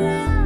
Can't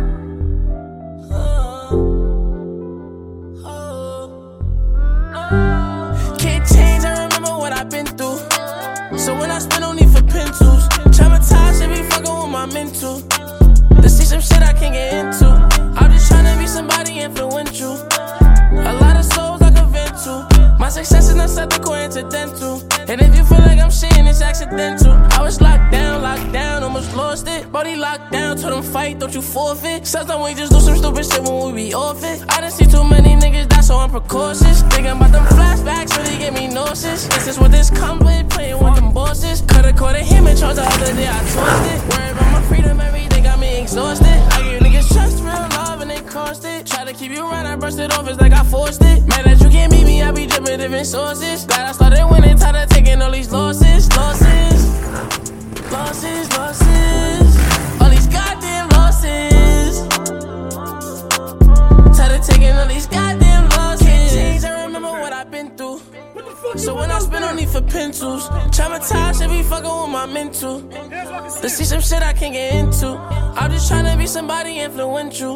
Not something coincidental. And if you feel like I'm shitting, it's accidental. I was locked down, locked down, almost lost it. Body locked down, told them fight, don't you forfeit. Sometimes we just do some stupid shit when we be off it. I done see too many niggas die, so I'm precautious. Thinking about them flashbacks It's like I forced it. Mad that you can't meet me, I be dripping different sources. Glad I started winning, tired of taking all these losses, losses, losses, losses. All these goddamn losses. Tired of taking all these goddamn losses. Can't change, I remember what I've been through. So when I spend on need for pencils, traumatized, should be fucking with my mental. To see some shit I can't get into. I'm just trying to be somebody influential.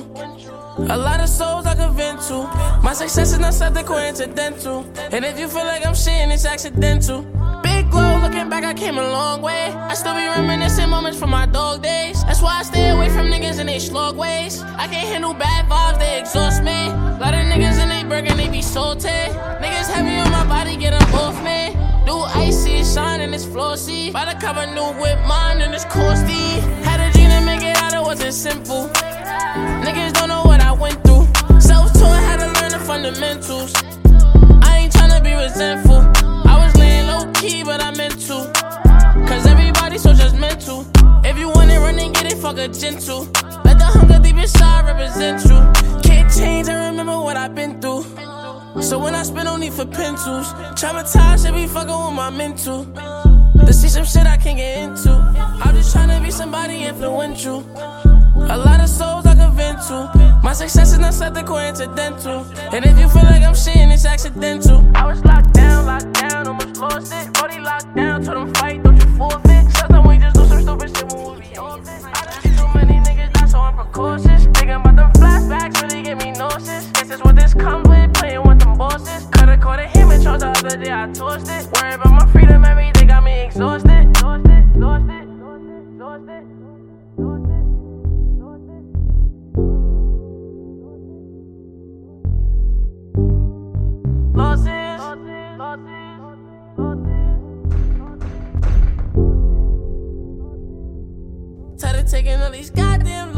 A lot of souls I can vent to. My success is not something coincidental. And if you feel like I'm shitting, it's accidental. Big glow, looking back, I came a long way. I still be reminiscing moments from my dog days. That's why I stay away from niggas in they slug ways. I can't handle bad vibes, they exhaust me. A Lot of niggas in they burger, they be salty. Niggas heavy on my body, get them off me. New icy, shine and it's flossy. By the cover, new whip, mine and it's costly. A gentle. Let the hunger deep inside represent you. Can't change, I remember what I've been through. So when I spend on need for pencils, traumatized, should be fucking with my mental. To see some shit I can't get into. I'm just trying to be somebody influential. A lot of souls I can vent to. My success is not something coincidental. And if you feel like I'm shitting, it's accidental. I was locked down, locked down, almost lost it. This is comes with, playing with them bosses. Coulda caught a him and charge the other day, I tossed it. Worried about my freedom, everything got me exhausted. Exhausted, exhausted, exhausted, exhausted. Losses, losses, losses. Tired of taking all these goddamn